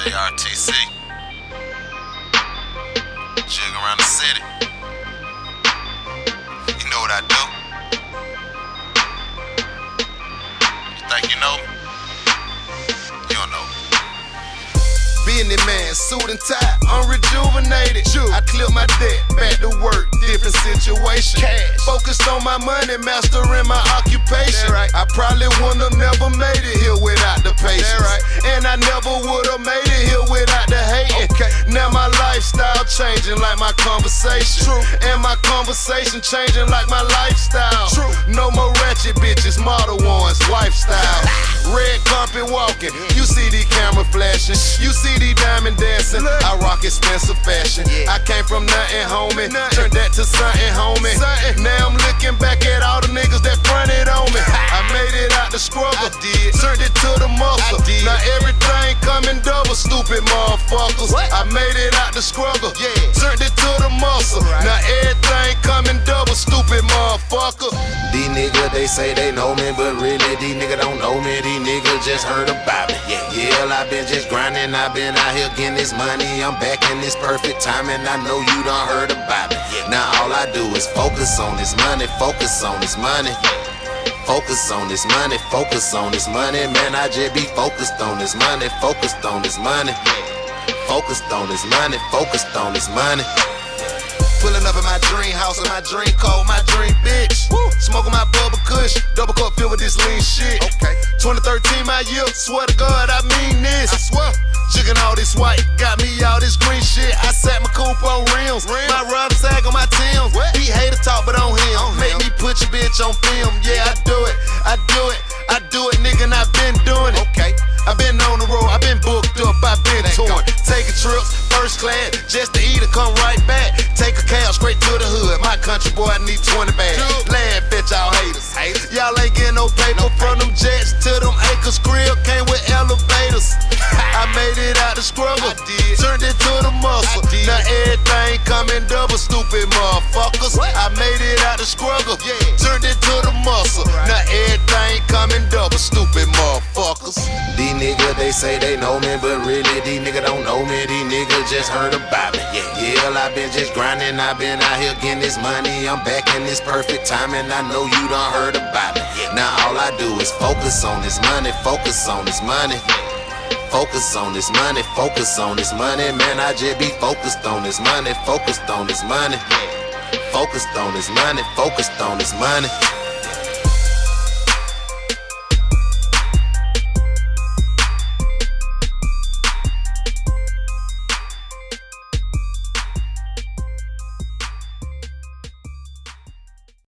JRTC. Jig around the city. You know what I do? You think you know me? You don't know me. Business man, suit and tie, I'm unrejuvenated. I clear my debt, back to work, different situation. Cash. Focused on my money, mastering my occupation. Right. I probably wouldn't conversation. True. And my conversation changing like my lifestyle. True. No more ratchet bitches, model ones, lifestyle. Red carpet walking, you see the camera flashing, you see the diamond dancing. I rock expensive fashion. I came from nothing, homie. Turned that to something, homie. Now I'm looking back at all the niggas that fronted on me. I made it out the struggle. I did. Turned it to the muscle. I did. Now everything coming double, stupid motherfuckers. What? I made it out the struggle. Yeah. Turned it to the muscle. Right. Now everything coming double, stupid motherfucker. These niggas, they say they know me, but really these niggas don't know me. These niggas just heard about me. Yeah, yeah, I been just grinding. I been out here getting this money. I'm back in this perfect time, and I know you done heard about me. Yeah. Now all I do is focus on this money, focus on this money. Focus on this money, focus on this money, man. I just be focused on this money, focused on this money. Focused on this money, focused on this money. Dream house in my dream car, my dream bitch. Smoking my bubble kush, double cup filled with this lean shit. Okay. 2013 my year, swear to God I mean this. I swear. Jigging all this white, got me all this green shit. I sat my coupe on rims, Rims. my rub tag on my Timbs. What? He hater talk, but on him. On Make him. me put your bitch on film. Yeah, I do it, I do it, I do it, nigga, and I been doing it. Okay. I been on the road, I been booked up, I been Let touring. Taking trips, first class, just to eat and come right back. My country boy, I need 20 bags. Laugh at y'all haters. Y'all ain't getting no paper from them jets to them acres. Grill came with elevators. I made it out the struggle. Turned it to the muscle. Now everything coming double, stupid motherfuckers. I made it out the struggle. Yeah. Turned it to the muscle. Now everything coming double, stupid motherfuckers. These niggas, they say they know me, but really these niggas don't know me. These niggas just heard about me. Yeah, yeah, I been just grinding. I've been out here getting this money. I'm back in this perfect time, and I know you done heard about me. Now all I do is focus on this money, focus on this money. Focus on this money, focus on this money, man. I just be focused on this money, focused on this money. Focused on this money, focused on this money.